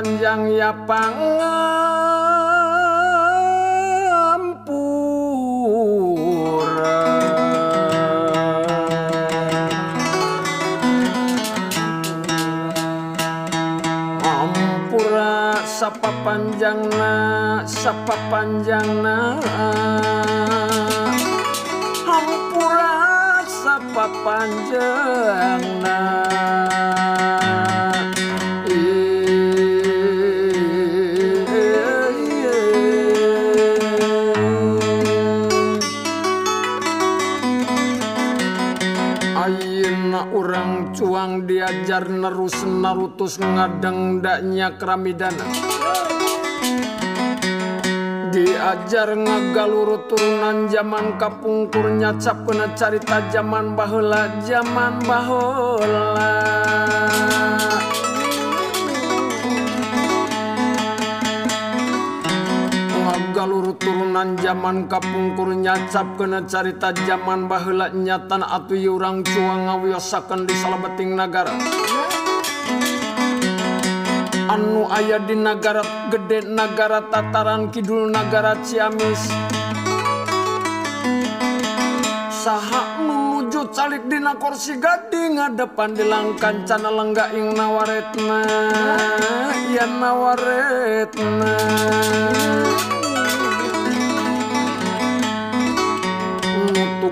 panjang ya pangampura. Ampura sapa panjangna sapa panjangna. Ampura sapa panjang. nerus narutus ngadengdaknya keramidana diajar ngagalur turunan zaman kapungkurnya cap kena carita zaman bahula zaman bahula galur turunan zaman kapungkur nyacap kena carita zaman bahla nyatan atuh yurang cuang ngawiyosakan di salabeting negara anu aya di negara gede negara tataran kidul negara Ciamis. Saha menuju calik dina kursi gading ngadepan di langkan cana lengga ing nawaretna ya nawaretna.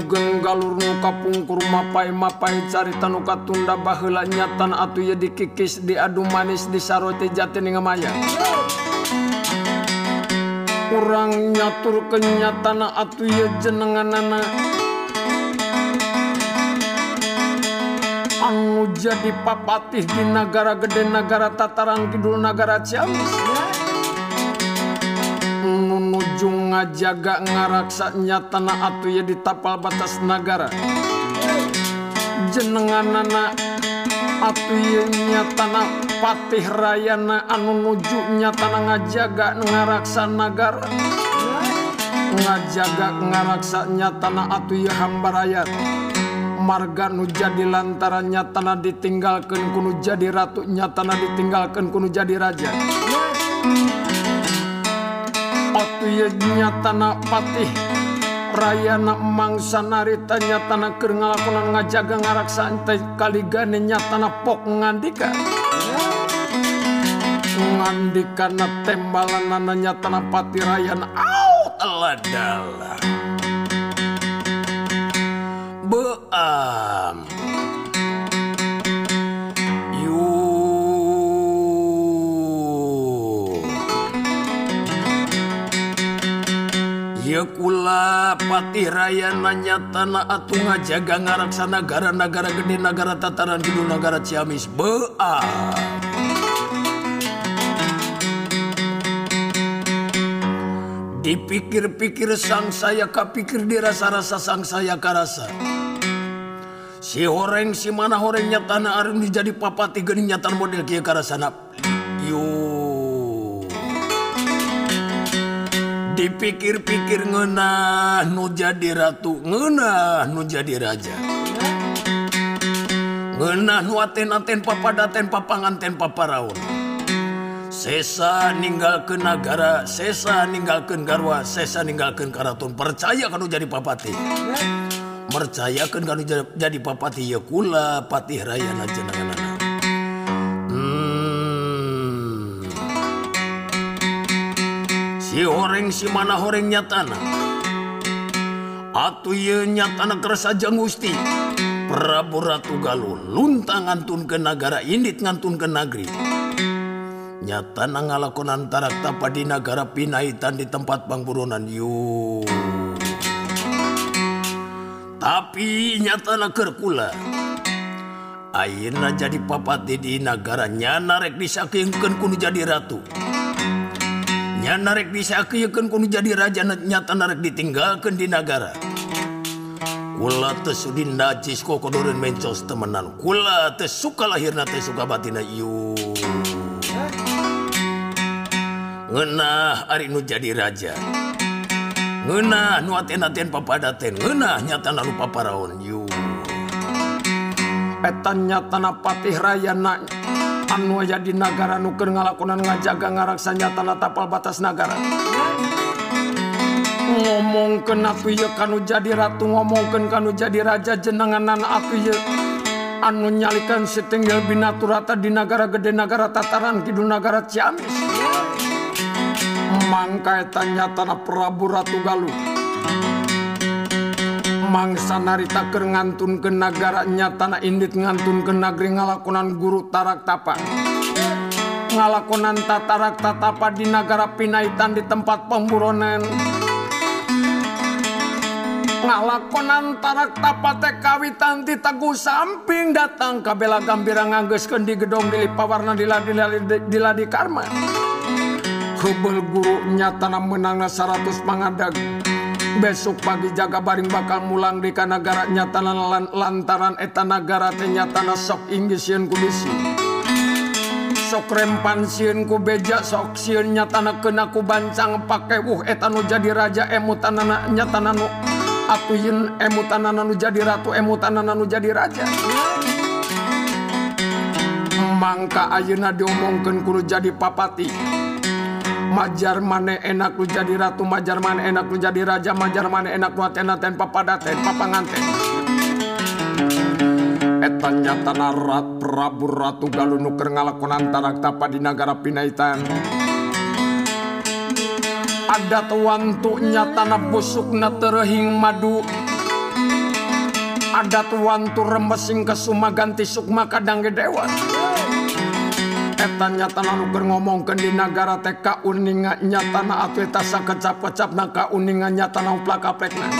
Sugeng galur nu kapungkur mapai mapai carita nu katunda baheula nyatan atuh ya dikikis diadu manis disarote jatininga maya kurang nyatur kenyatana atuh ye jenenganana. Anu jadi papatih di negara gede negara tataran kidul negara Ciamis. ngajaga ngaraksanya tanah atuh ya di tapal batas negara jenengan anak atuhnya tanah patih Rayana anu nujunya tanah ngajaga ngaraksa negara ngajaga ngaraksanya tanah atuh ya hamba rakyat. Marga nu jadi lantarannya tanah ditinggalkan kuno jadi ratunya tanah ditinggalkan kuno jadi raja. patnya tanah patih Rayana mangsanarianya tanah keur ngalakonan ngajaga ngarak santai kaliganenya tanah pok ngandika. Ngandika tembalan nananya tanah pati Rayana out adalah beam. Yekula Patih Raya nanya tanah Atuh ngajaga ngaraksa negara negara gede negara tataran Kidul negara Ciamis. Bea Dipikir-pikir sang saya kapikir dirasa-rasa sang saya karasa. Si horeng si mana horengnya tanah arum jadi papati geningnya nyatan model kia karasana. Yuh. dipikir-pikir ngenah nu jadi ratu ngenah nu jadi raja. Ngenah nu aten-aten papadaten papanganten paparaon sesa ninggalkeun nagara sesa ninggalkeun garwa sesa ninggalkeun karaton percaya kanu jadi papati? Percayakeun kanu jadi papati ya kula patih raya jenenganna si horeng si mana horengnya tanah Atuh yenya tanah kerasa jang Gusti Prabu Ratu Galun lunta ngantun ke negara indit ngantun ke negeri nyata ngalakon antara tapa di negara pinaitan di tempat pangburonan yu tapi nyata naker kula Ayeuna jadi papati di negara nyana rek disakingkeun kudu jadi ratu. nya narek bisa ku kudu jadi raja nyata narek ditinggalkan di negara kula teu sudi najis kokodoreun mencos temenan. Kula teu suka lahirna suka batina ieu ngeunah ari nu jadi raja. Ngenah nu aten-aten papadaten. Ngenah nyata nu paparaon ieu eta nyatana patih raya nanya. Anu aya di negara nuker ngalakonan ngajaga ngaraksanya tanah tapal batas negara ngomong kenaku ye kanu jadi ratu ngomongken kanu jadi raja jenenganan aku ye anu nyalikan setengah binaturata di negara gede negara tataran kidul negara Ciamis. Mangkai tanya tanah Prabu Ratu Galuh. Mangsa narita keur ngantun ke negaranya tanah indit ngantun ke negeri ngalakonan guru tarak tapa. Ngalakonan tatarak tatapa di negara pinaitan di tempat pemburonan. Ngalakonan tarak tapa kawitan ti teguh samping datang kabela gambira nganggeskeun di gedong di pawarna dila dila dila di karma. Hebel guru nyatana menangna 100 mangadag besok pagi jaga baring bakal mulang di kanagara nyatanan lan lantaran etanagara tenyatana sok Inggris yen kudisi sok rempan sieun ku beja sok sieun nyatana kena ku bancang pakai wuh etanu jadi raja emutanana nyatana nu atuyin emutanana nu jadi ratu emutanana nu jadi raja. Mangka ayeuna diomongkeun kudu jadi papati. Majar mane enak lu jadi ratu Majar mane enak lu jadi raja Majar mane enak lu aten-aten papadaten papanganten. Eta nyata narat Prabu Ratu Galuh nuker ngalakonan tarak tapa di negara Pinaitan. Ada Adat wantunya tanah busukna terhing madu. Adat wantu rembesing kesuma ganti sukma kadang gedewa nyata nuker ngomongken di negara TK uninga nyatana ateta kecap-kecap naka uninga nyata na. Plakapekna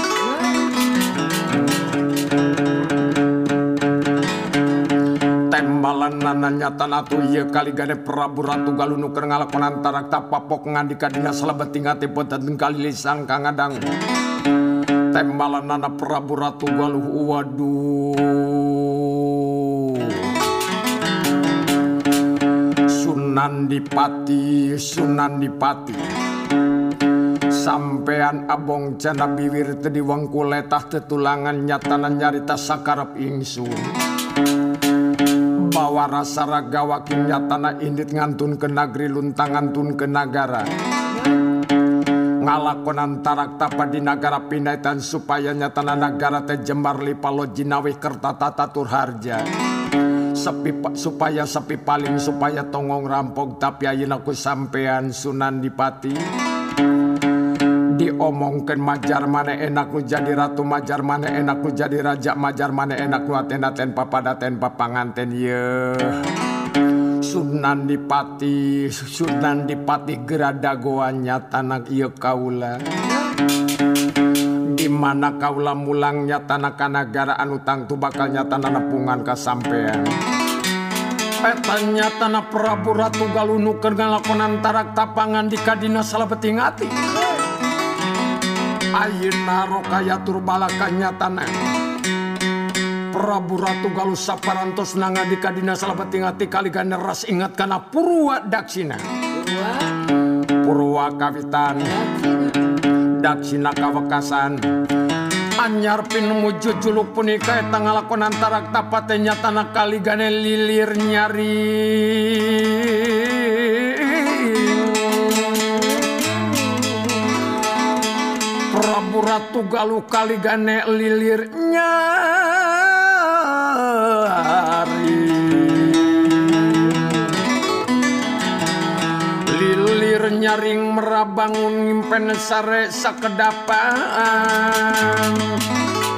tembalan nana nyata natu iya kali gade Prabu Ratu Galuh nuker ngalakonan tarak tapapok ngandika dina selebet tingati potet kali lisang kangadang. Tembalan nana Prabu Ratu Galuh waduh Nandipati Sunan Dipati. sampeyan Abong canda biwir tadi wangku letah tetulangan nyatanan nyarita sakarap ingsun. Bawa rasa raga wakin nyatana indit ngantun ke nagri luntang ngantun ke nagara. Ngalakonan tarak tapa di nagara pinaitan supaya nyatana nagara teh jembar lipalo jinawih kerta tata turharja sepi supaya sepi paling supaya tongong rampok tapi ayeuna aku sampean Sunan Dipati. Diomongkan majar mana enak lu jadi ratu majar mana enak lu jadi raja majar mana enak lu aten-aten papadaten papanganten ye Sunan Dipati Sunan Dipati gerada goanya tanah iya kaula. Di mana kaula mulangnya tanah kanagaraan utang tu bakal nyata nepungan kasampean petanyatana Prabu Ratu Galunu kergalakonan tarak tapangan di Kadina salabeting ati Ayeuna rokayatur balakanyatana Prabu Ratu Galuh saparantos nanga di Kadina salabeting ati kaligan ras ingat kana Purwa Daksina Purwa Kawitan. Daksina Kawekasan. anyarpin muju juluk punika eta ngalakon antara tapatnya tanah kali gane lilir nyari. Prabu Ratu Galuh kali gane lilir nyari. Nyaring merabangun ngimpen sare sakedapan.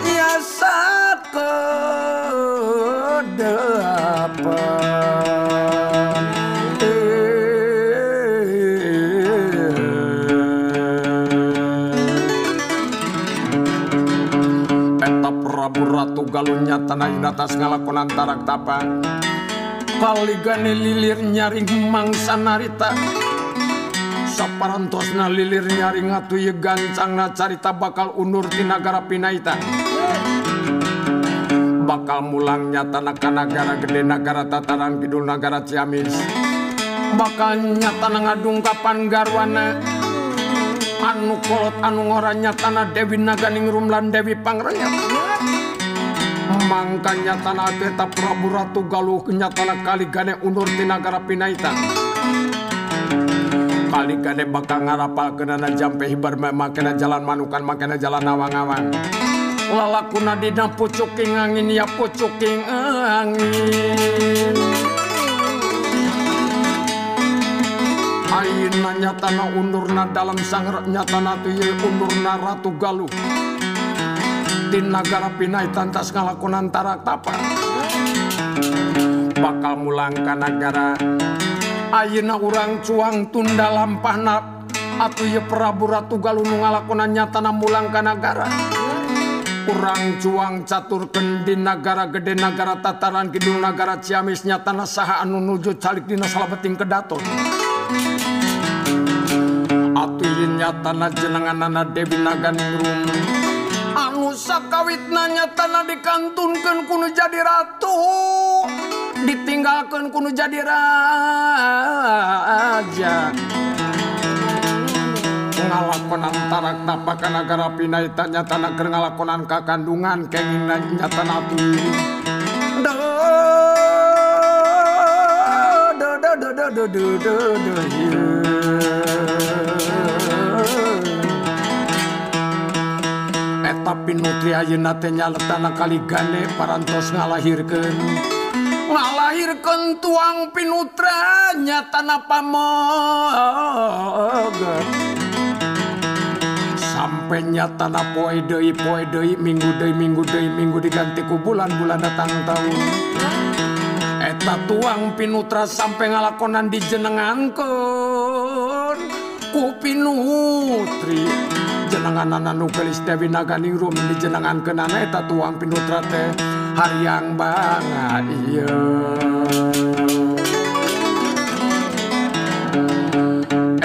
Ya sakedapan. Prabu Ratu Galunya tanah atas ngalakonan tarak tapa Paligane lilir nyaring mangsa narita saparantosna lilir nyari ngatu ye gancangna carita bakal undur ti nagara pinaita. Bakal mulang nyata ka nagara gede nagara tataran kidul nagara ciamis. Bakal nyata ngadung kapan garwana. Anu kolot anu ngora nyatana Dewi naganing rumlan Dewi pangrenyat mangkanya tanah teta Prabu Ratu Galuh kenyatana kali gane undur ti nagara pinaita. balik ade bakal ngarapal kenana jampe hibar memang kena jalan manukan makena jalan awang-awang. Lalakuna dina pucuking angin ya pucuking angin. Aina nyatana undurna dalam sanggar nyatana tuye undurna ratu galuh. Di negara pinai tantas ngalakonan tarak tapar bakal mulang ke negara Ayeuna urang cuang tunda lampahna atuh ye Prabu Ratu Galunu ngalakonan nyatana mulang ka nagara. Urang cuang caturkeun di nagara gede nagara tataran kidul nagara Ciamis nyatana saha anu nuju calik dina salabeting kedaton. Atuh nyatana jenenganana Dewi Naganingrum. Anu sakawitna nyatana dikantunkeun kunu jadi ratu. ditinggalkan kuno jadi raja. Ngalakonan tarak tapakan negara pinai tanya tanah ker ngalakonan kakandungan keinginan nyata natu do do do do do do do do do Eta eh, pinutri ayeuna teh nyaletana kali gane parantos ngalahirkeun. ngalahirkan tuang pinutranya tanah pamoga sampai nyata na poe deui poe deui minggu deui minggu deui minggu diganti ku bulan bulan datang tahun eta tuang pinutra sampai ngalakonan dijenengankeun ku pinutri. Jenengan anak nukelis Dewi Naganingrum di jenengan kenana eta tuang pinutra teh. Hariang bangga iya.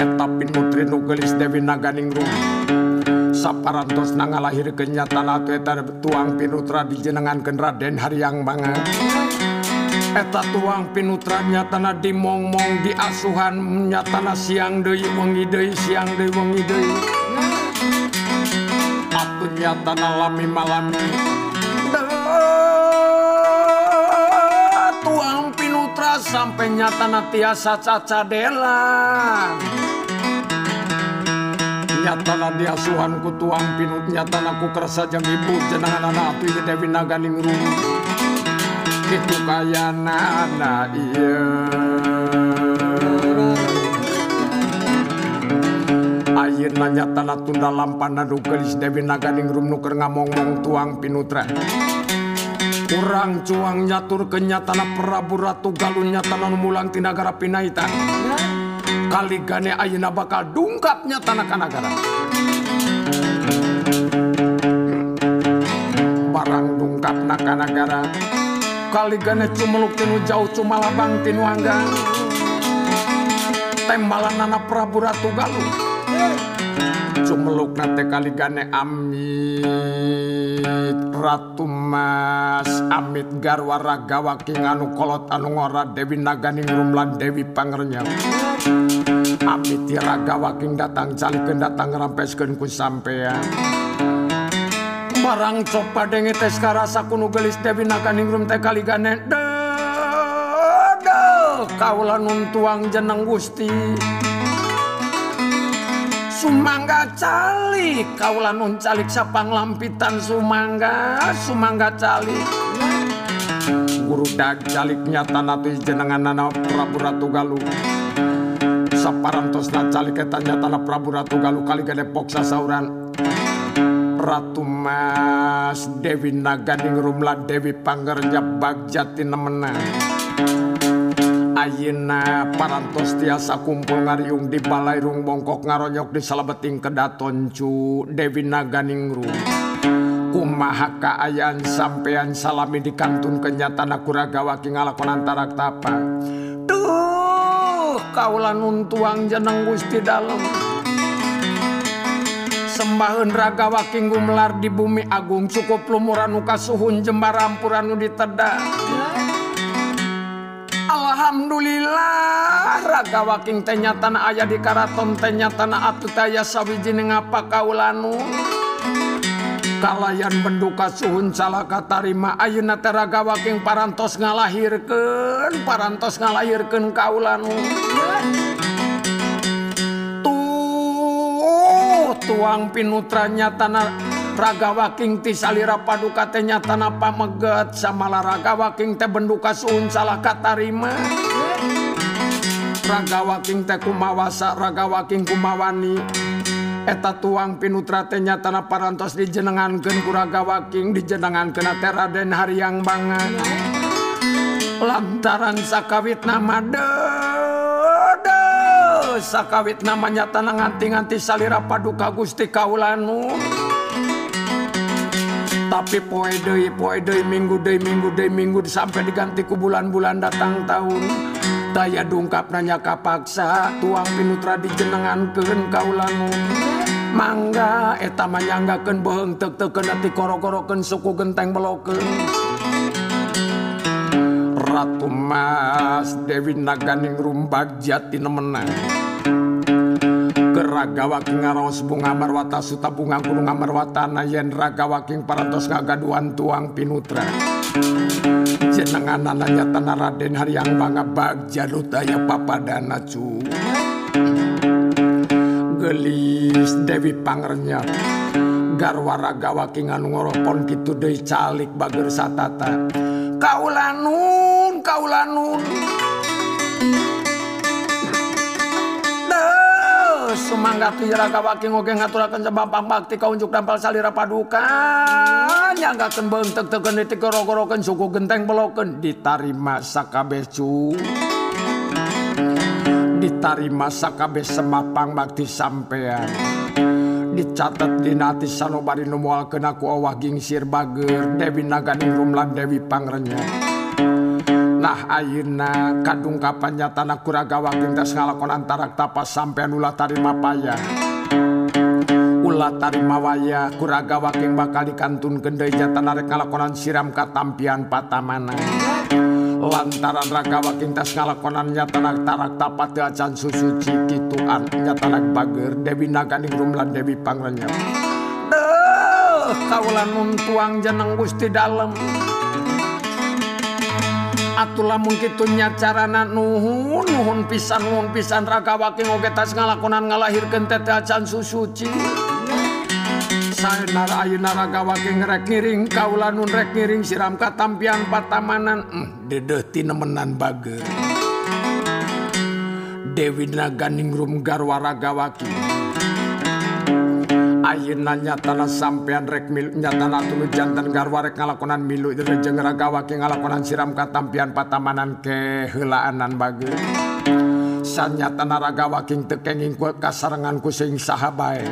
Eta pinutri nukelis Dewi Naganingrum. Saparantos nangalahir kenyataan atu eta tuang pinutra di jenengan ken Raden hariang bangga. Eta tuang pinutra nyatana dimong-mong di asuhan nyatana siang deui wengi deui siang deui wengi deui kegiatan alami malam tuang pinutra sampai nyata tiasa caca dela nyatana di asuhan ku tuang pinut nyatana ku kerasa jang ibu jenengan anak tuh Dewi Naganing Rum itu kaya nana iya. Airnanya tanah tunda lampan nadu gelis Dewi naganing rum nuker ngomong-mong tuang pinutra. Kurang cuang nyatur kenyatana Prabu Ratu Galun nyatana mulang tina gara pinaita. Kali gane ayeuna bakal dungkap nyatana kana gara barang dungkap na kana gara kali gane cumeluk tinu jauh cuma labang tinu hanggang tembalan anak Prabu Ratu Galun cumeluk nate kali gane amit. Ratu Mas amit garwa ragawa king anu kolot anu ngora Dewi Naganingrum lan Dewi Pangernya amit ragawa king datang calikeun datang rampeskeun ku sampean barang copa denge tes karasa kuno gelis Dewi Naganingrum teh kali gane kaulah nun tuang jeneng Gusti Sumangga calik kaulah nun calik sapang lampitan Sumangga Sumangga calik Guru dag calik nyata natu jenengan nana Prabu Ratu Galuh. Saparantos na calik nyata na Prabu Ratu Galuh kali gede poksa sauran Ratu Mas Dewi Naganingrum la Dewi Panggerja Bagjati nemenan Ayeuna parantos tiasa kumpul ngariung di balai rung bongkok ngaronyok di Salabeting Kedatoncu Dewi Naganingrum. Kumaha kaayaan sampean salami di kantun kenyataan akuragawa ki ngalakonan tarak tapa Duh kaulan untuang jeneng Gusti Dalem. Sembahan raga waking gumelar di bumi agung cukup lumuran uka suhun jembar ampuran nu ditedak. Alhamdulillah raga waking tenya tanah ayah di karaton tenya tanah atu taya sawijin ngapa kaulanu kalayan penduka suhun salaka tarima ayeuna teh raga waking parantos ngalahirkeun parantos ngalahirkeun kaulanu. Tuh tuang pinutranya tanah ragawaking ti salira paduka tenya tanpa meget samalah ragawaking teh benduka suun salah katarima. Ragawaking teh kumawasa ragawaking kumawani. Eta tuang pinutra tenya tanah parantos dijenengankeun ku ragawaking dijenengankeun teh Raden Hariang banget lantaran sakawit nama sakawit namanya tanah nganti-nganti salira paduka Gusti Kaulanu. tapi poe deui poe deui minggu deui minggu deui minggu sampai diganti ku bulan-bulan datang tahun. Daya dungkap nanya kapaksa tuang pinutra dijenengankeun kaulangun mangga eta manyanggakeun beuheung teuk-teukeun ati koro-korokeun suku genteng belokeun. Ratu Mas Dewi Naganing Rumbag Jati nemenang. Keragawaking ngaros bunga marwata suta bunga gunung marwata nayen ragawaking parantos ngagaduan tuang pinutra. Jenengan ananya tanah Raden Haryang Bangga Bagja Rutaya Papadana cu. Gelis Dewi Pangernya Garwara gawaking anu ngoropon kitu deui calik bager satata. Kaulanun, kaulanun. sumanggati jaraga waking oge ngaturakeun sebampang bakti kaunjuk dampal salira paduka nyanggakeun beunteuk teu geuni tigoro-gorokeun suku genteng belokeun. Ditarima sakabeh cu. Ditarima sakabeh semapang bakti sampean. Dicatat dinati sanobari nu moal kena ku awah gingsir bager. Dewi Naganing Rumlan Dewi Pangrenya Nah ayeuna kadung kapannya tanah kuragawaking tes ngalakon antara tapas sampean ulah tarima paya. Ulah tarima waya kuragawaking bakal dikantun gendai jatanarek ngalakonan siram katampian patamana. Lantaran ragawaking tes ngalakonannya tanak tarak tapat acan susuci kituan tanak bager Dewi naganing rumlan Dewi pangrenyap Deuh kaulan nun tuang jeneng Gusti dalem. Atlah mungkinnya carana nuhun nuhun pisan nuhun pisan. Raga waking ogetas ngalakonan ngalahirkan teteacan susuci. Sayonara ayeuna raga waking rek ngiring kaula nun rek ngiring siram ka tampian patamanan. Mm, dedeh ti nemenan bager. Dewi Naganingrum Garwa Ragawaki ayeuna nyatana sampean rek milunya nyatana tulu jantan garwarek ngalakonan milu Irejeng ragawa ke ngalakonan siram katampian patamanan kehelaanan bagi Sanya tanah raga waking tekenging kasarengan ku sing sahabae.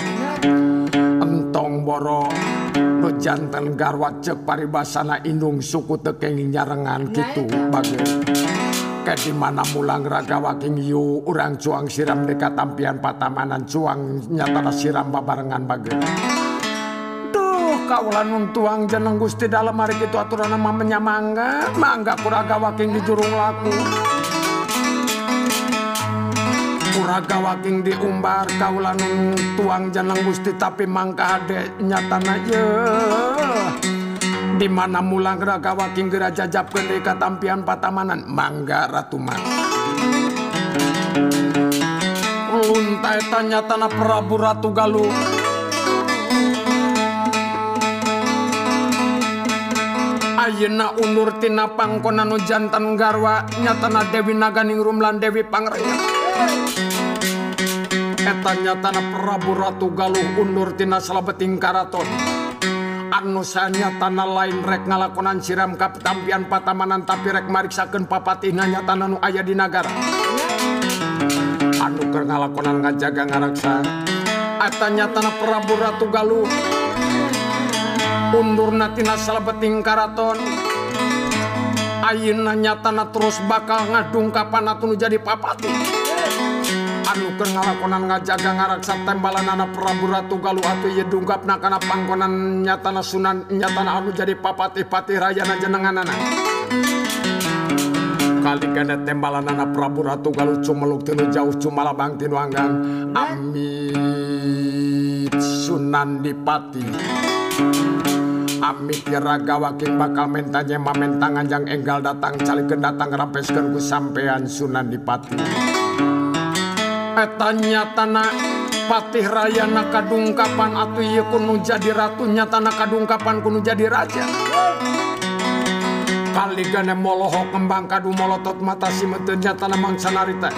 Entong boro nu jantan garwa cek paribasana indung suku tekenging nyarengan kitu bagi Ke di mana mulang raga waking yu urang cuang siram deka tampian patamanan cuang nyatana siram babarengan bageut. Duh kaulan nuntuang jeneng Gusti dalam hari itu aturan mah menyamangga mangga kuraga waking di jurung laku. Kuraga waking diumbar kaulan tuang jeneng Gusti tapi mangka hade nyatana ye. dimana mulang raga waking gera jajab pendeka tampian patamanan mangga ratuman luntai tanya tanah Prabu Ratu Galuh. Ayeuna unur tina pangkonan nu jantan garwa nyatana Dewi Naganing Rumlan Dewi Pangrengeng Eta nyatana Prabu Ratu Galuh undur tina selebeting karaton. manusianya tanah lain rek ngalakonan siram kaptampian patamanan tapi rek mariksaken papatinanya tananu ayah di negara anu keur ngalakonan ngajaga ngaraksa atanya tanah Prabu Ratu Galuh. Undur natina salabeting karaton. Ayeuna nyatana terus bakal ngadungkapan atunu jadi papati anu anukan ngalakonan ngajaga ngaraksa tembalan anak Prabu Ratu Galuh hatu ieu dungkapna kana panggonan nyatana Sunan nyatana anu jadi papati patih rayana jenenganana. Kali ganda tembalan anak Prabu Ratu Galuh cumeluk tinu jauh cumalabang tinu anggang amit Sunan Dipati. Amit raga waking bakal mentanya mamen tangan yang enggal datang cali datang rampeskan ku sampean Sunan Dipati. petanya tanah Patih Raya na kadungkapan atuh ieu kuno jadi ratunya tanah kadungkapan kuno jadi raja. Kali gane moloho kembang kadu molotot mata si metenya tanah mangsanarita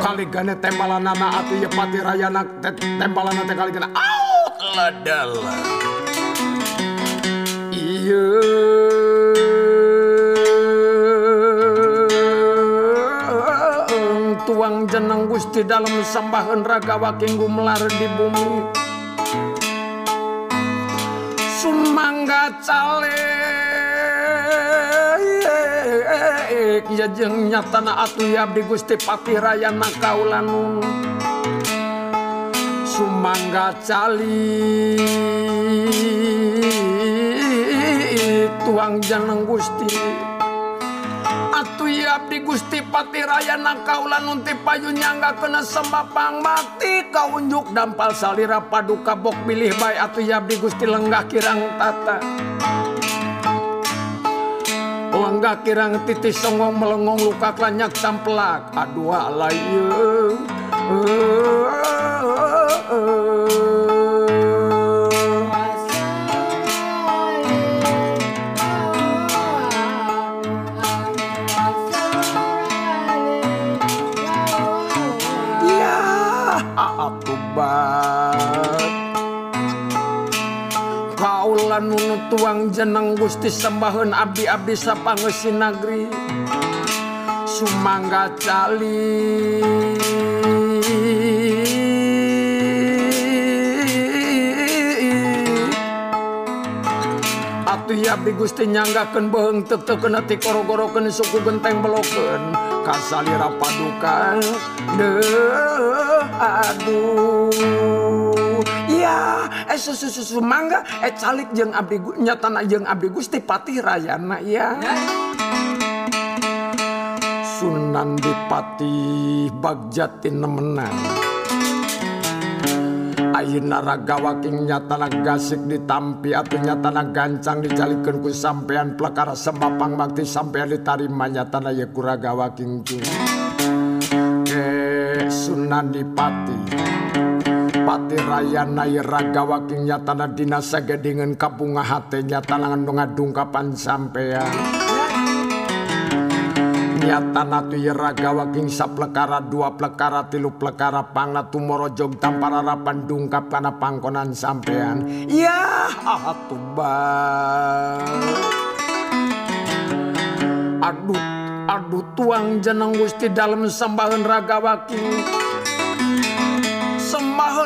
kali gane tembalanana atuh ieu Patih Raya na te, teh kali gane out ladala. Ieu tuang jeneng Gusti dalam sambahan raga waking gumelar di bumi. Sumangga cale. Ya jeng nyatana atu abdi Gusti Patih Raya Nakaulanun sumangga cali. Tuang jeneng Gusti Atuh abdi Gusti Pati Raya nangkaulan nunti payunnya nggak kena sembapang mati kau unjuk dampal salira paduka bok pilih baik atuh abdi Gusti lenggah kirang tata lenggah kirang titis songong melengong luka kelanyak samplak aduh alayu uh. tuang jeneng Gusti sembahun Abdi-abdi sapangesi nagri Sumangga cali. Atuh ya abdi Gusti nyanggakeun beuheung teteukeun ati korogorokeun suku genteng belokeun. Kasalira paduka deuh aduh. eh susu susu mangga. Eh calik jeng abdi nyatana jeng abdi gusti patih rayana ya. Sunan Dipati Bagjati nemenan. Ayeuna ragawa king nyatana gasik ditampi atuh nyatana gancang dicalikeun ku sampean plakara sembapang bakti sampean ditarima nyatana ye ku ragawa king eh, Sunan Dipati Pati Rayanay ragawaking nyatana dina sagedingan kabunga hati nyatana ngadungkapan sampean. Nyatana tu raga waking saplekara dua plekara tilu plekara pangna tumorojog tampara rapan dungkap kana pangkonan sampean. Ya atubang aduh aduh tuang jeneng gusti dalam sambahan raga waking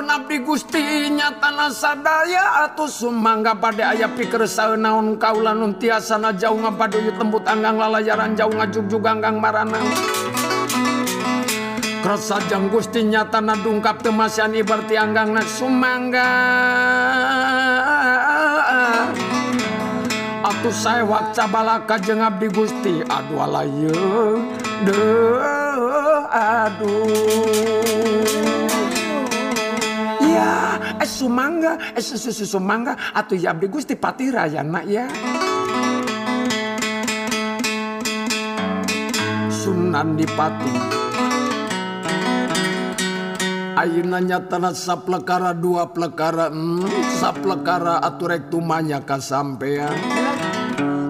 abdi Gusti nyatana sadaya atau sumangga pada ayah pikir naon kaulan nun tiasana jauh ngapaduyu tembut anggang lalayaran jauh ngajuk juga anggang marana. Kerasa jang Gusti nyatana dungkap temasian ibarti anggang na sumangga. Atuh saya wakca balaka jeng abdi Gusti aduh alayu deuh aduh es sumangga es susu sumangga atuh ya abdi Gusti Patih Rayana ya. Sunan Dipati Ayeuna nyatana saplekara dua plekara hmm, saplekara aturek tumanya kasampean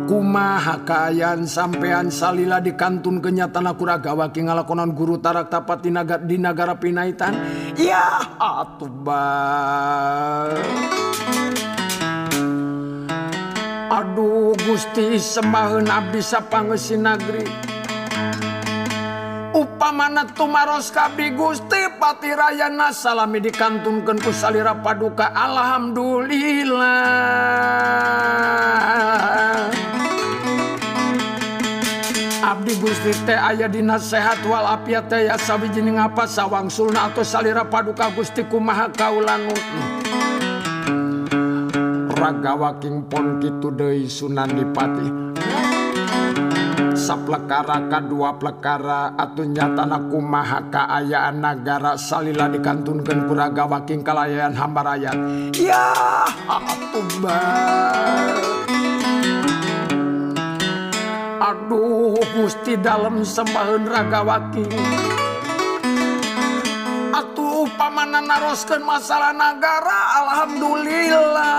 kuma Kayan sampeyan salila di kantun kenyatan akuragawaki ngalakonan guru tarak tapat dinaga di negara pinaitan? Ya atuh bang. Aduh Gusti semahun abis pangesi nagri. Upamana tumaros kabdi Gusti Pati Rayana salami dikantunkeun ku salira paduka. Alhamdulillah. Gusti teh aya dina sehat walafiat teh ya sawijining apa sawangsulna atau salira paduka Gusti kumaha kaulan raga waking pon kitu deui Sunan Dipati. Saplekara dua plekara atuh nyatana kumaha kaayaan nagara salila dikantunkeun ku raga waking kalayan hamba rakyat. Ya atuh Aduh Gusti dalam sembahan ragawaki Atuh pamanan naroskan masalah negara Alhamdulillah.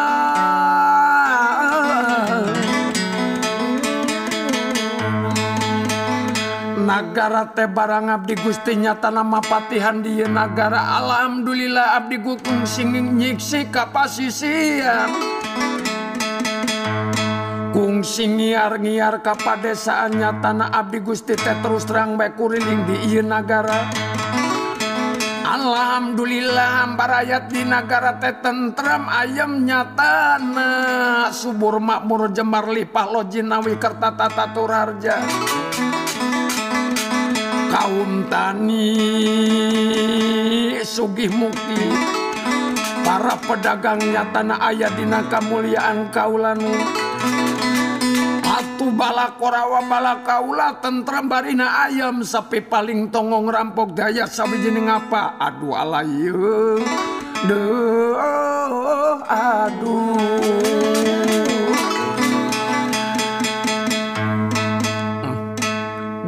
Nagara teh barang abdi Gusti nyata nama patihan di negara Alhamdulillah abdi gukung singing nyiksi kapasisian kungsi singiar ngiar kapadesaannya tanah Abdi Gusti teh terus terang baik kuriling di iya negara Alhamdulillah barayat di negara teh tentrem ayam nyatana subur makmur jemar lipah lo jinawi kerta tata turarja kaum tani sugih mukti para pedagangnya tanah ayat dina kemuliaan kaulanu. Atu bala korawa bala kaula tentram barina ayam sapi paling tongong rampok daya sawijining apa aduh alayeung eh. deuh aduh. Hmm.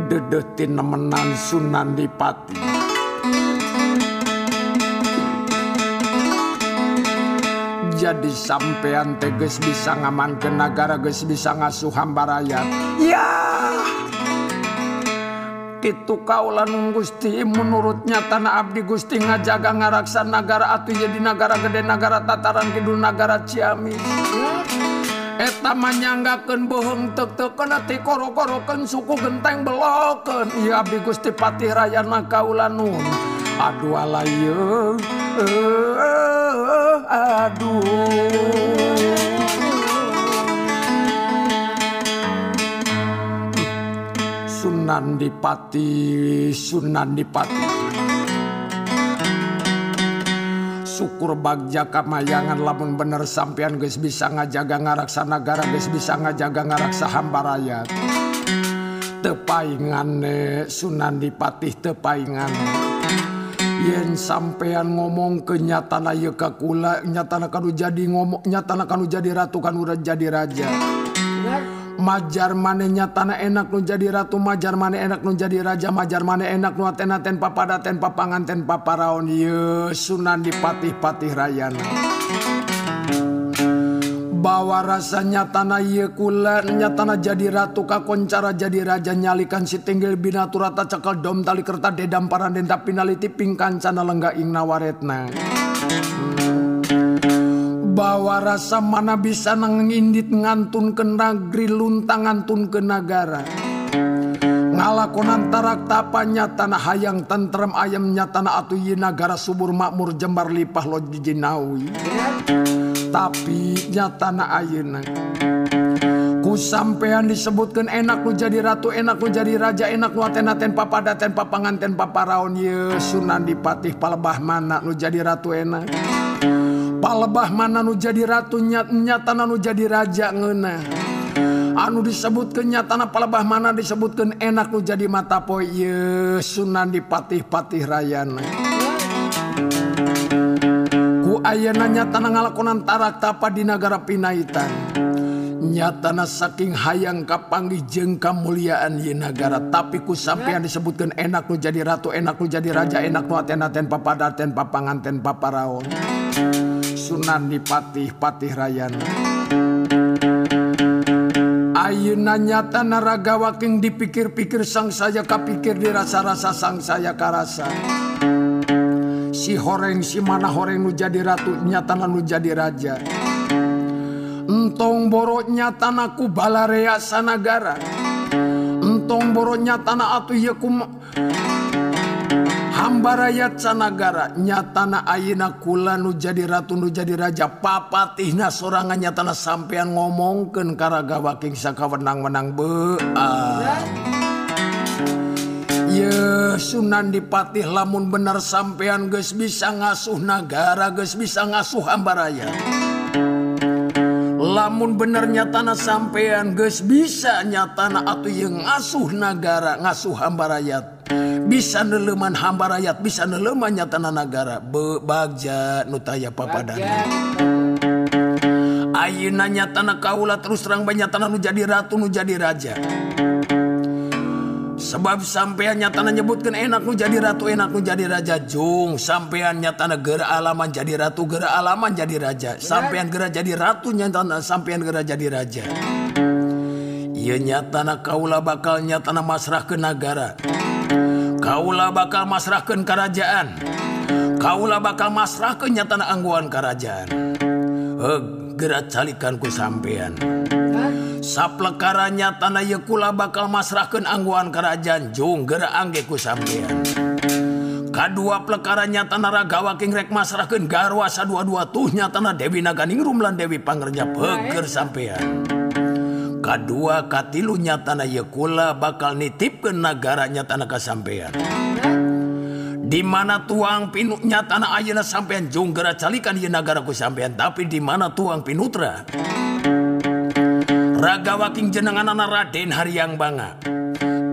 Dedetin nemenan Sunan Dipati. jadi sampean teges bisa ngaman ke negara guys bisa ngasuh hamba rakyat ya! Itu kaulan Gusti menurutnya tanah Abdi Gusti ngajaga ngaraksa negara atau jadi negara gede negara tataran Kidul negara Ciamis. Eta nggakkan bohong tektekan hati koro-korokan suku genteng belokan iya Abdi Gusti Patih Rayana kaulan aduh alayeung eh, eh. adu Sunan Dipati Sunan Dipati syukur bagja kamayangan lamun bener sampeyan guys bisa ngajaga ngaraksa negara guys bisa ngajaga ngaraksa hamba rakyat. Tepaingan eh, Sunan Dipatih tepaingan yen sampeyan ngomong kenyatana yeka kula nyatana kanu jadi ngomong nyatana kanu jadi ratu kan udah jadi raja. Majar mane nyatana enak nu jadi ratu majar mane enak nu jadi raja majar mane enak nu atena ten papada ten papangan ten paparaon. Ye sunan dipatih-patih patih rayana membawa rasanya tanah kula nyatana jadi ratu kakoncara jadi raja nyalikan si tinggil binaturata cekal dom tali kerta dedam parandenta pinaliti pingkan cana lengga ing nawaretna. Bawa rasa mana bisa nangindit ngantun ke nagri luntang ngantun ke negara ngalakonan tarak tapanya tanah hayang tentrem ayamnya tanah atuyi negara subur makmur jembar lipah lo jinawi tapi nya tanah ayeuna. Ku sampean disebutkan enak lu jadi ratu enak lu jadi raja enak lu papada ten papanganten paparaon. Ye sunan dipatih palebah mana lu jadi ratu enak? Palebah mana nu jadi ratu? Nyat nyatana nu jadi raja ngeuna. Anu disebut kenyatana palebah mana disebutkan enak lu jadi mata poy ye sunan dipatih patih rayana. Ayena nyatana ngalakonantara tapa di negara Pinaitan. Nyatana saking hayang kapanggi jeng kamuliaan ye negara tapi ku sampean disebutkan enak lu jadi ratu enak lu jadi raja enak lu aten aten papadaten papanganten paparaon. Sunan Dipatih Patih Rayana Ayeuna nyata naraga waking dipikir-pikir sang saya kapikir dirasa-rasa sang saya karasa. si horeng si mana horeng nu jadi ratu nyatana nu jadi raja. Entong borok nyatana ku balarea sanagara. Entong boroknya nyatana atuh ya ku hambarayat sanagara nyatana ayeuna kula nu jadi ratu nu jadi raja. Papatihna sorangan nyatana sampean ngomongkeun karagawa king sakawenang-wenang beuah Ye Sunan dipatih lamun bener sampeyan geus bisa ngasuh negara geus bisa ngasuh ambaraya lamun benernya tanah sampeyan geus bisa nyatana atau yang ngasuh negara ngasuh hamba rakyat bisa neleman hamba rakyat bisa neleman nyatana negara bebagja nutaya papadan Ayeuna nyatana kaula terus terang banyak tanah nu jadi ratu nu jadi raja. sebab sampeannya nyatana nyebutkan enakku jadi ratu enakku jadi raja. Jung sampeannya nyatana gera alaman jadi ratu gera alaman jadi raja. Sampean gera jadi ratu nyatana sampean gera jadi raja. Ia nyatana kaulah bakal nyatana masrah ke negara kaulah bakal masrahkan kerajaan. Kaulah bakal masrah ke nyatana angguan kerajaan. Eh, gera calikanku sampean. saplekaranya tanah yekula bakal masrahkan angguan kerajaan Jungger anggeku sampean. Kedua plekaranya tanah ragawa kingrek masrahkan garwa sadua-dua tuhnya tanah Dewi Naganing Rumlan Dewi Pangerja Peger sampean. Kedua katilunya tanah yekula bakal nitipkan negaranya tanah kasampean di mana tuang pinuknya tanah ayana sampean jonggera calikan di negaraku sampean tapi di mana tuang pinutra? Raga waking jenengan anak Raden Haryang Banga.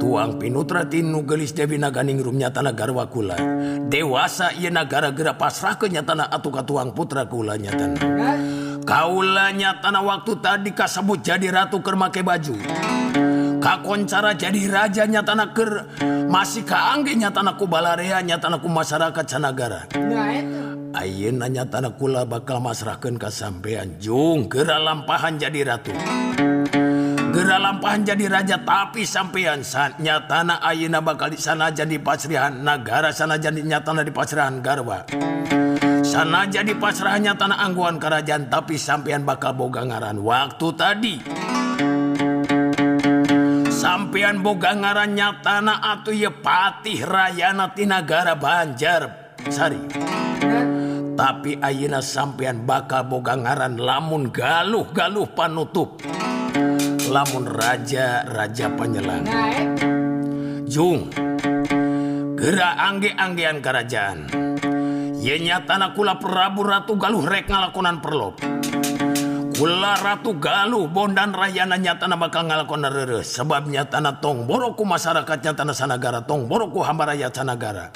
Tuang pinutratin gelis Dewi Naganing rumnya tanah garwa kula. Dewasa ia nagara gera pasrah ke nyatana atuka tuang putra kula nyatana. Kaula nyatana waktu tadi kasebut jadi ratu kermake baju. Kakoncara jadi raja nyatana ker masih kaangge nyatana ku balarea nyatana ku masyarakat sanagara. Nah, Ayeuna nanya tanah kula bakal masrahkan kasampean Jung gera lampahan jadi ratu. lampahan jadi raja tapi sampeyan saatnya tanah Ayeuna bakal di sana jadi pasrihan negara sana jadi nyatana di pasrahan Garwa. Sana jadi pasrahnya tanah angguan kerajaan tapi sampeyan bakal boga ngaran waktu tadi. Sampeyan boga ngaran nyatana atuh ye patih rayana tinagara Banjar Sari. Tapi Ayeuna sampeyan bakal boga ngaran lamun galuh-galuh panutup. lamun raja raja penyelang Jung gera angge-anggean kerajaan. Yenya tanah kula Prabu Ratu Galuh rek ngalakonan perlop. Kula Ratu Galuh Bondan Rayana nyatana bakal ngalakonan rere. Sebab nyatana tong boroku masyarakat nyatana sanagara tong boroku hamba rakyat sanagara.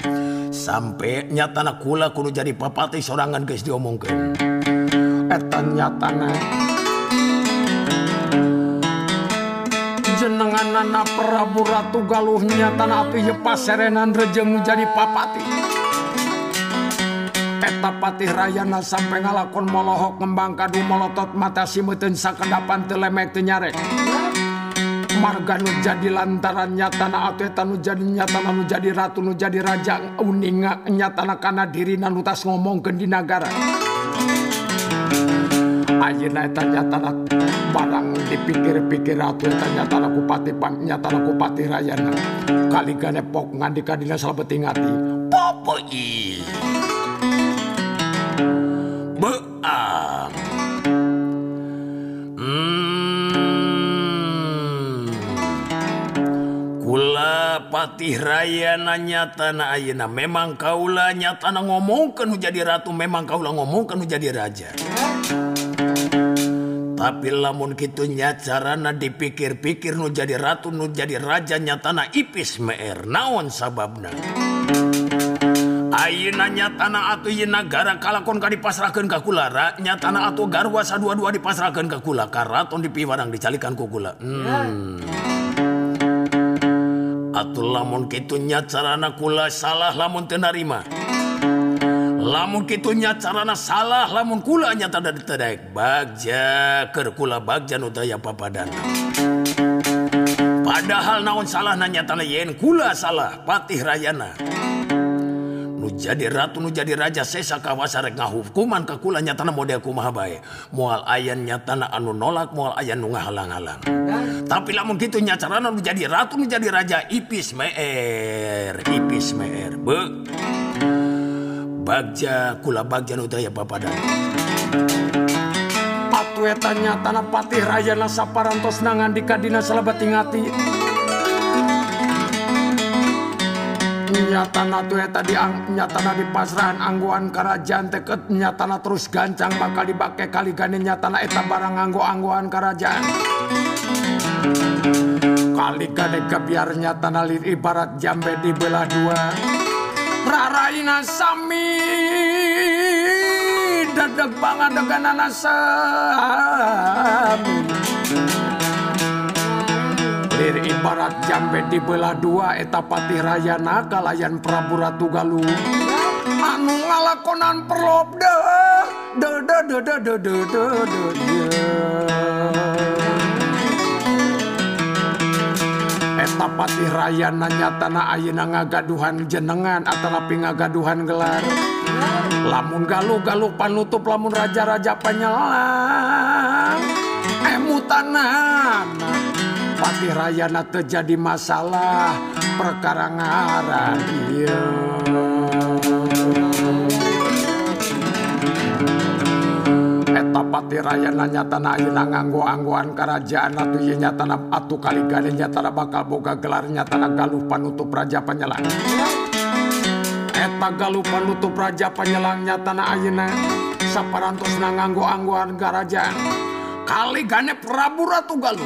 Sampai nyatana kula kudu jadi papati sorangan guys diomongkan etan nyatana panjenenganana Prabu Ratu Galuhnya tanah api Yepas Serenan Rejeng jadi papati. Eta patih rayana sampai ngalakon molohok ngembang kadu molotot mata simeuten sakedapan telemek tenyarek marga nu jadi lantaran nyata na atu eta nu jadi nyata nu jadi ratu nu jadi raja uninga nyata na kana diri nu tas ngomongkeun di nagara. Ayeuna eta nyata na barang dipikir-pikir ratu ternyata laku pati nyata laku pati rayana. Kali gane pok ngandika kadina salah petingati Popo i. Beang. Hmm. Kula patih rayana nyata na ayana memang kaulah nyata na ngomongkan jadi ratu memang kaulah ngomongkan jadi raja. tapi lamun gitunya carana dipikir-pikir nu jadi ratu nu jadi raja nyatana ipis meer. Naon sababna? Nanya tanah atuh y nagara kalakon ka dipasrahkeun ka kakulara nya tanah garwa sadua-dua dipasrahkeun ka kakula karaton dipiwarang dicalikan kukula hmm. atuh lamun kitu carana kula salah lamun teu narima. Lamun kitunya carana salah lamun kula nyata dari tedek bagja ker kula bagja nutaya papadana. Padahal naon salah nanya tanah yen kula salah patih rayana. Nu jadi ratu nu jadi raja sesa kawasa rek ngahukuman ka kula nyatana model kumaha bae? Moal ayan nyatana anu nolak moal ayan nu ngahalang-halang. Tapi lamun kitu carana nu jadi ratu nu jadi raja ipis meer ipis meer. Be Bagja kula bagja udaya papadan. Atu eta nyatana patih rayana saparantos nangan di kadina salabeting ati. nyatana tuh tadi nyatana di pasrahan angguan kerajaan teket nyatana terus gancang bakal dipakai kali gani nyatana eta barang anggo angguan kerajaan kali gane biar nyatana lir ibarat jambe di belah dua raraina sami dadag banget dengan sami ibarat jambe dibelah dua etapati Raya nagalayan Prabu Ratu Galuh anu ngalakonan perlop de de de de de de de de de Tapati Raya nanya tanah Ayeuna ngagaduhan jenengan atanapi ngagaduhan gelar. Lamun galuh galuh panutup lamun raja-raja penyelang emu eh, tanah Pati Rayana terjadi masalah perkara ngaran iya. patirayannya tanahina nganggo-angguan kerajaan atuynya tanam atuh kalinya tanah bakal boga gelarnya tanah galuh panutup raja penyelang eta galuh panutup raja penyelangnya tanah ayeuna saparantos na nganggo-angguan kerajaan kali gane Prabu Ratu Galuh.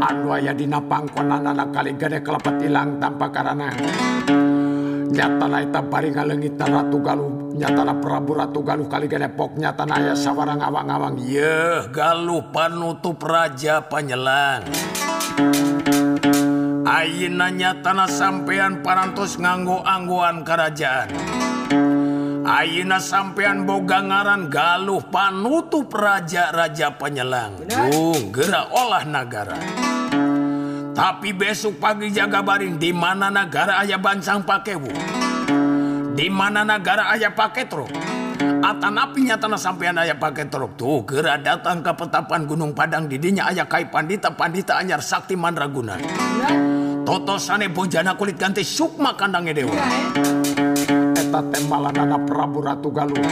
Anu aya dina pangkonanana kali gane kelepet ilang tanpa karana. Nyata eta bari ngaleugitan Ratu Galuh. nyatana Prabu Ratu Galuh kali Genepoknya nyatana aya sawarang awang-awang yeh Galuh panutup Raja Panyelan Ainanya nyatana sampean parantos nganggo angguan kerajaan. Aina sampean boga ngaran Galuh panutup Raja-raja penyelang Oh gerak olah negara tapi besok pagi jaga baring di mana negara ayah bansang pakewu? Di mana negara ayah pakai truk? Atan apinya tanah sampean ayah pakai truk. Tuh gerak datang ke petapan Gunung Padang. Didinya ayah kai pandita pandita anyar sakti mandraguna. Toto sane bojana kulit ganti sukma kandangnya dewa. Eta tembalan anak Prabu Ratu Galuh.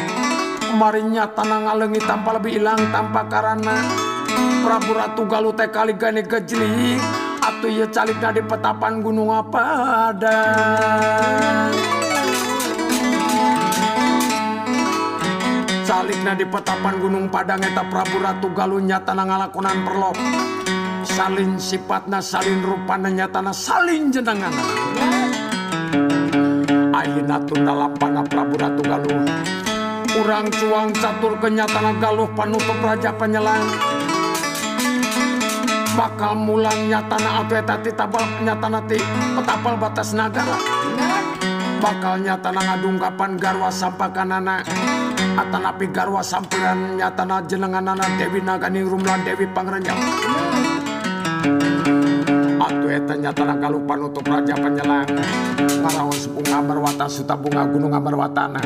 Marinya tanah ngalengi tanpa lebih hilang tanpa karena Prabu Ratu Galuh teh kali gani gejlik. Atuh ya calikna di petapan gunung apa ada salikna di petapan Gunung Padang eta Prabu Ratu Galuh nyatana ngalakonan perlop salin sifatna salin rupana nyatana salin jenengana Ayeuna tuntalapana Prabu Ratu Galuh. Urang cuang catur kenyatana Galuh panutup raja penyelang bakal mulang nyatana ageta ti tabal nyatana ti petapal batas nagara. Bakal nyatana ngadungkapan garwa sampakanana. Atanapi garwa sampean nyatana jenenganana Dewi Nagani Rumlan Dewi Pangrenyang atuh eta nyatana kalupan untuk raja penyelang. Ngaraos bunga berwata suta bunga gunung amarwatana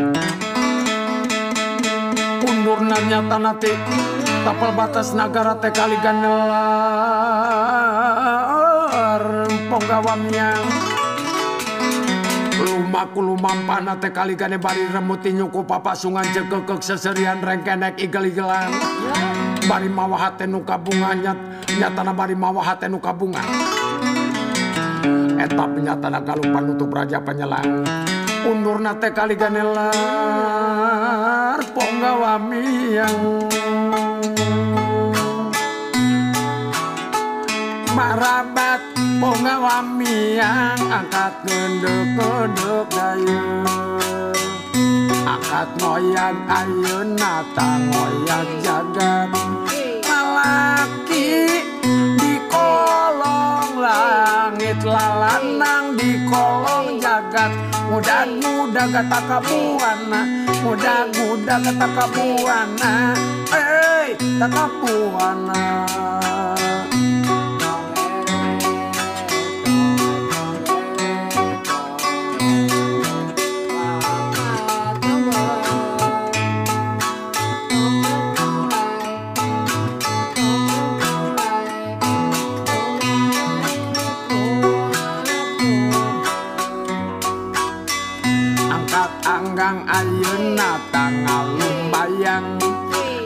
undurna nyatana ti tapal batas negara teh kali ganelar ponggawamnya Lumaku lumampana teh kaligane bari remuti nyuku papasungan cekekek seserian rengkenek igel-igelan. Bari mawa hate nu kabungan nyat, nyatana bari mawa hate nu kabungan. Eta penyatana galupan nutup raja penyelang. Undur nate kali ganelar ponggawa miang. Marabat pengawami yang angkat gendek-gendek dayun angkat ngoyak ayun tang ngoyak jagat lalaki di kolong langit lalanang di kolong jagat. Mudah-mudah kata kabuana mudah-mudah kata kabuana eh tak kabuana Kang ayeuna tangalum bayang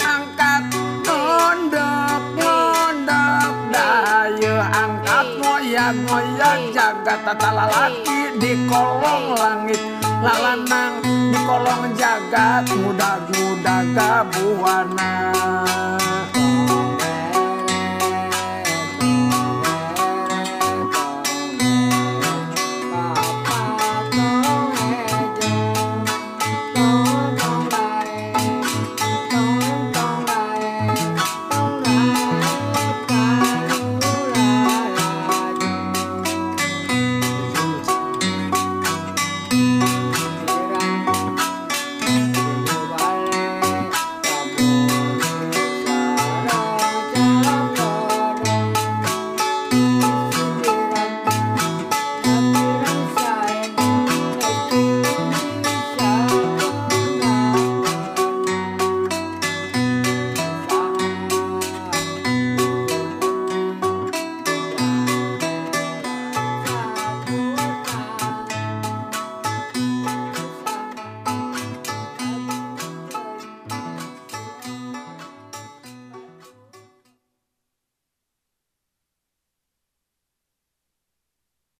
angkat ngondok ngondok dayu angkat moyang ngoyang jagat tata lalaki di kolong langit. Lalanang di kolong jagat muda-muda gabuana